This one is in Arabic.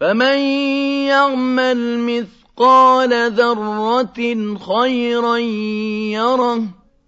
فمن يعمل مثقال ذرة خيرا يره